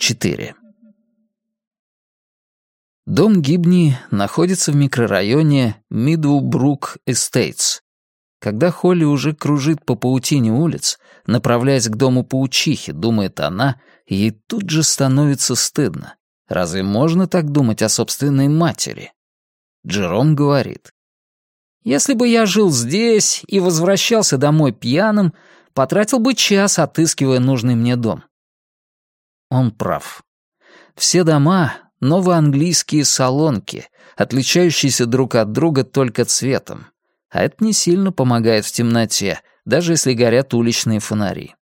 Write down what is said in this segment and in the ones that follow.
4. Дом Гибни находится в микрорайоне Миддлбрук Эстейтс. Когда Холли уже кружит по паутине улиц, направляясь к дому паучихи, думает она, ей тут же становится стыдно. Разве можно так думать о собственной матери? Джером говорит. «Если бы я жил здесь и возвращался домой пьяным, потратил бы час, отыскивая нужный мне дом». Он прав. Все дома — новоанглийские салонки, отличающиеся друг от друга только цветом. А это не сильно помогает в темноте, даже если горят уличные фонари.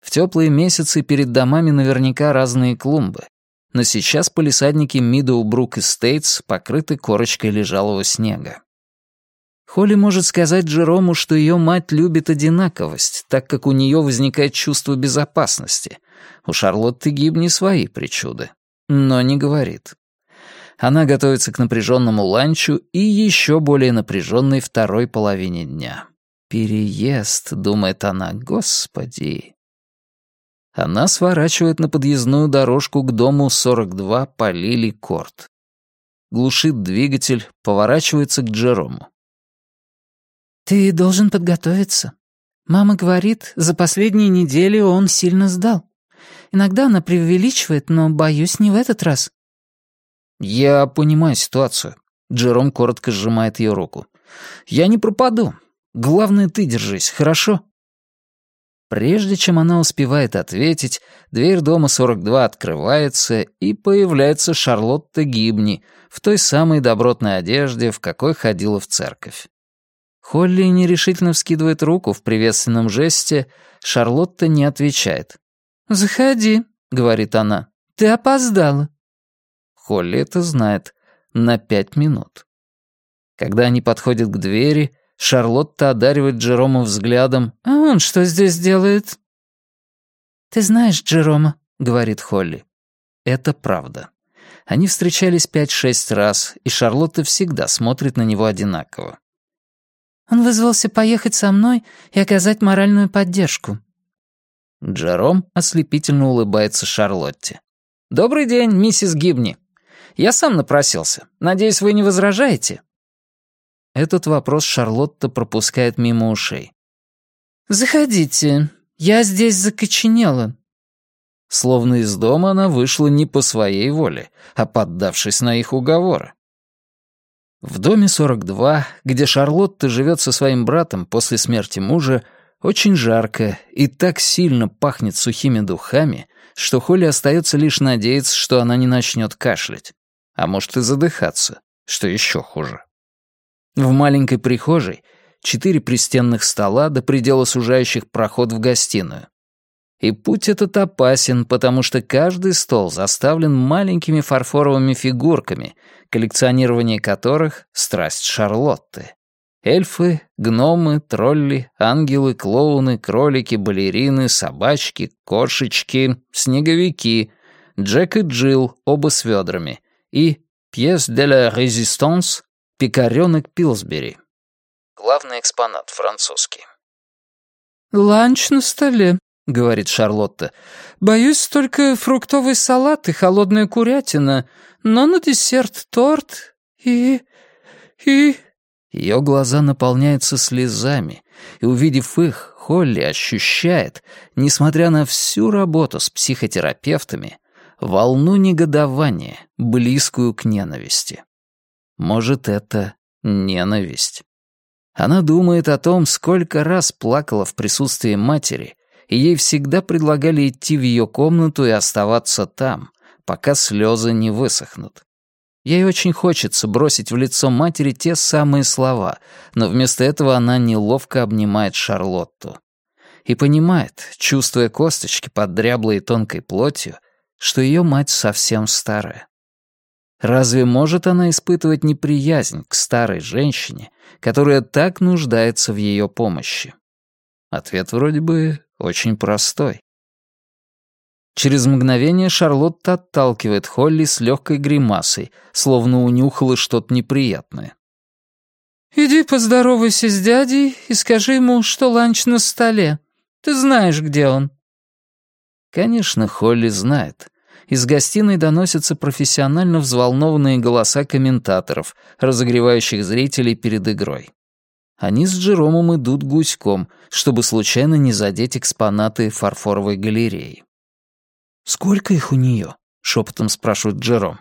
В теплые месяцы перед домами наверняка разные клумбы, но сейчас полисадники Мидоубрук Эстейтс покрыты корочкой лежалого снега. Холли может сказать Джерому, что ее мать любит одинаковость, так как у нее возникает чувство безопасности. У Шарлотты Гибни свои причуды. Но не говорит. Она готовится к напряженному ланчу и еще более напряженной второй половине дня. «Переезд», — думает она, — «господи». Она сворачивает на подъездную дорожку к дому 42 по Лили Корт. Глушит двигатель, поворачивается к Джерому. «Ты должен подготовиться. Мама говорит, за последние недели он сильно сдал. Иногда она преувеличивает, но, боюсь, не в этот раз». «Я понимаю ситуацию». Джером коротко сжимает ее руку. «Я не пропаду. Главное, ты держись, хорошо?» Прежде чем она успевает ответить, дверь дома 42 открывается, и появляется Шарлотта Гибни в той самой добротной одежде, в какой ходила в церковь. Холли нерешительно вскидывает руку в приветственном жесте, Шарлотта не отвечает. «Заходи», — говорит она. «Ты опоздала». Холли это знает. На пять минут. Когда они подходят к двери, Шарлотта одаривает Джерома взглядом. «А он что здесь делает?» «Ты знаешь Джерома», — говорит Холли. Это правда. Они встречались пять-шесть раз, и Шарлотта всегда смотрит на него одинаково. Он вызвался поехать со мной и оказать моральную поддержку». Джером ослепительно улыбается Шарлотте. «Добрый день, миссис Гибни. Я сам напросился. Надеюсь, вы не возражаете?» Этот вопрос Шарлотта пропускает мимо ушей. «Заходите. Я здесь закоченела». Словно из дома она вышла не по своей воле, а поддавшись на их уговоры. В доме 42, где Шарлотта живет со своим братом после смерти мужа, очень жарко и так сильно пахнет сухими духами, что Холли остается лишь надеяться, что она не начнет кашлять. А может и задыхаться, что еще хуже. В маленькой прихожей четыре пристенных стола до предела сужающих проход в гостиную. И путь этот опасен, потому что каждый стол заставлен маленькими фарфоровыми фигурками, коллекционирование которых — страсть Шарлотты. Эльфы, гномы, тролли, ангелы, клоуны, кролики, балерины, собачки, кошечки, снеговики, Джек и Джилл, оба с ведрами, и «Пьес де ла резистанс» — «Пикарёнок Пилсбери». Главный экспонат французский. «Ланч на столе», — говорит Шарлотта. «Боюсь, только фруктовый салат и холодная курятина, но на десерт торт и... и...» Ее глаза наполняются слезами, и, увидев их, Холли ощущает, несмотря на всю работу с психотерапевтами, волну негодования, близкую к ненависти. Может, это ненависть. Она думает о том, сколько раз плакала в присутствии матери и ей всегда предлагали идти в ее комнату и оставаться там, пока слезы не высохнут. Ей очень хочется бросить в лицо матери те самые слова, но вместо этого она неловко обнимает Шарлотту. И понимает, чувствуя косточки под дряблой и тонкой плотью, что ее мать совсем старая. Разве может она испытывать неприязнь к старой женщине, которая так нуждается в ее помощи? Ответ вроде бы очень простой. Через мгновение Шарлотта отталкивает Холли с легкой гримасой, словно унюхала что-то неприятное. «Иди поздоровайся с дядей и скажи ему, что ланч на столе. Ты знаешь, где он». Конечно, Холли знает. Из гостиной доносятся профессионально взволнованные голоса комментаторов, разогревающих зрителей перед игрой. Они с Джеромом идут гуськом, чтобы случайно не задеть экспонаты фарфоровой галереи. «Сколько их у нее?» — шепотом спрашивает Джером.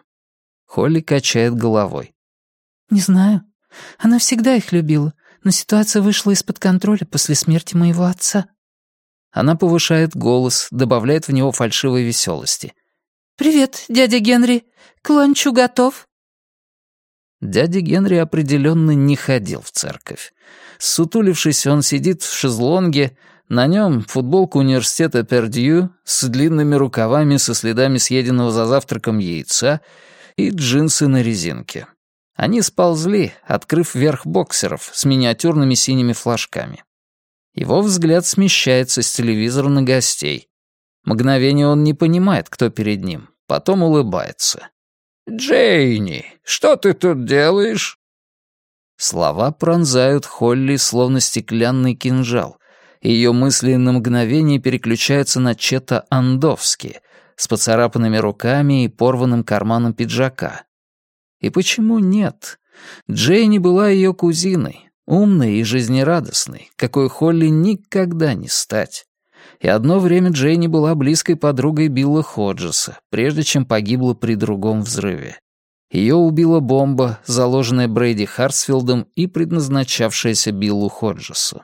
Холли качает головой. «Не знаю. Она всегда их любила, но ситуация вышла из-под контроля после смерти моего отца». Она повышает голос, добавляет в него фальшивой веселости. «Привет, дядя Генри. К ланчу готов?» Дядя Генри определенно не ходил в церковь. Сутулившись, он сидит в шезлонге, на нем футболка университета Пердью с длинными рукавами со следами съеденного за завтраком яйца и джинсы на резинке. Они сползли, открыв верх боксеров с миниатюрными синими флажками. Его взгляд смещается с телевизора на гостей. Мгновение он не понимает, кто перед ним, потом улыбается. «Джейни, что ты тут делаешь?» Слова пронзают Холли, словно стеклянный кинжал. Ее мысли на мгновение переключаются на Чета Андовски с поцарапанными руками и порванным карманом пиджака. И почему нет? Джейни была ее кузиной, умной и жизнерадостной, какой Холли никогда не стать. И одно время Джейни была близкой подругой Билла Ходжеса, прежде чем погибла при другом взрыве. Ее убила бомба, заложенная Брейди Харсфилдом и предназначавшаяся Биллу Ходжесу.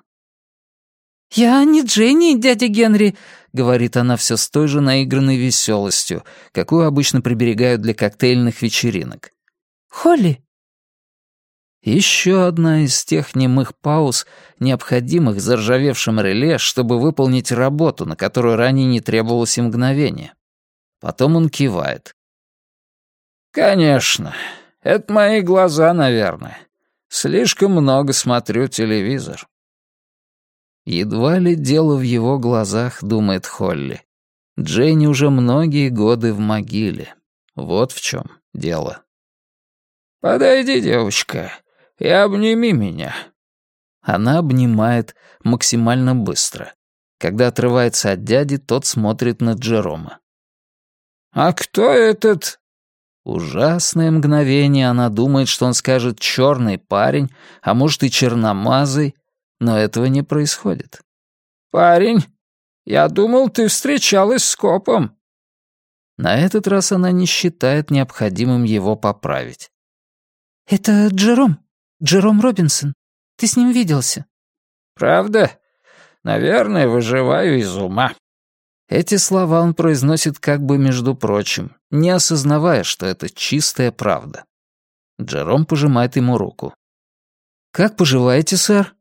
«Я не Дженни, дядя Генри», — говорит она все с той же наигранной веселостью, какую обычно приберегают для коктейльных вечеринок. «Холли, еще одна из тех немых пауз, необходимых заржавевшим реле, чтобы выполнить работу, на которую ранее не требовалось и мгновения. Потом он кивает. «Конечно. Это мои глаза, наверное. Слишком много смотрю телевизор». Едва ли дело в его глазах, думает Холли. Дженни уже многие годы в могиле. Вот в чем дело. «Подойди, девочка и обними меня». Она обнимает максимально быстро. Когда отрывается от дяди, тот смотрит на Джерома. «А кто этот?» Ужасное мгновение она думает, что он скажет «черный парень», а может и «черномазый», но этого не происходит. «Парень, я думал, ты встречалась с копом». На этот раз она не считает необходимым его поправить. «Это Джером», Джером Робинсон. Ты с ним виделся?» «Правда? Наверное, выживаю из ума». Эти слова он произносит как бы между прочим, не осознавая, что это чистая правда. Джером пожимает ему руку. «Как поживаете, сэр?»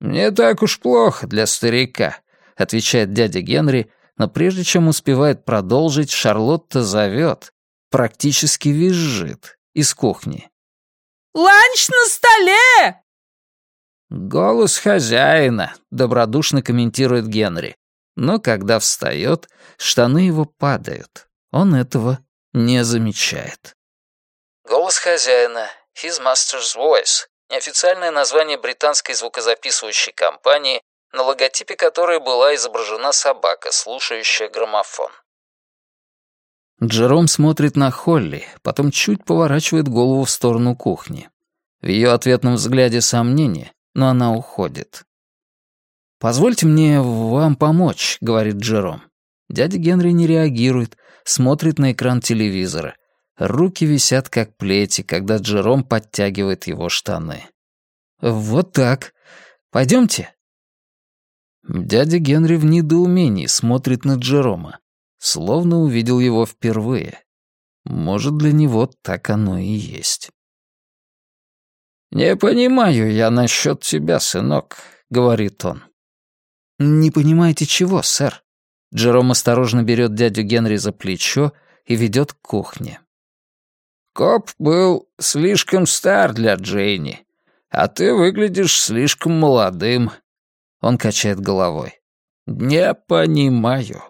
«Не так уж плохо для старика», — отвечает дядя Генри, но прежде чем успевает продолжить, Шарлотта зовет, практически визжит, из кухни. Ланч на столе!» «Голос хозяина», — добродушно комментирует Генри. Но когда встает, штаны его падают. Он этого не замечает. Голос хозяина, His Master's Voice, неофициальное название британской звукозаписывающей компании, на логотипе которой была изображена собака, слушающая граммофон. Джером смотрит на Холли, потом чуть поворачивает голову в сторону кухни. В ее ответном взгляде сомнение, но она уходит. «Позвольте мне вам помочь», — говорит Джером. Дядя Генри не реагирует, смотрит на экран телевизора. Руки висят как плети, когда Джером подтягивает его штаны. «Вот так. Пойдемте». Дядя Генри в недоумении смотрит на Джерома словно увидел его впервые. Может, для него так оно и есть. «Не понимаю я насчет тебя, сынок», — говорит он. «Не понимаете чего, сэр?» Джером осторожно берет дядю Генри за плечо и ведет к кухне. «Коп был слишком стар для Джейни, а ты выглядишь слишком молодым». Он качает головой. «Не понимаю».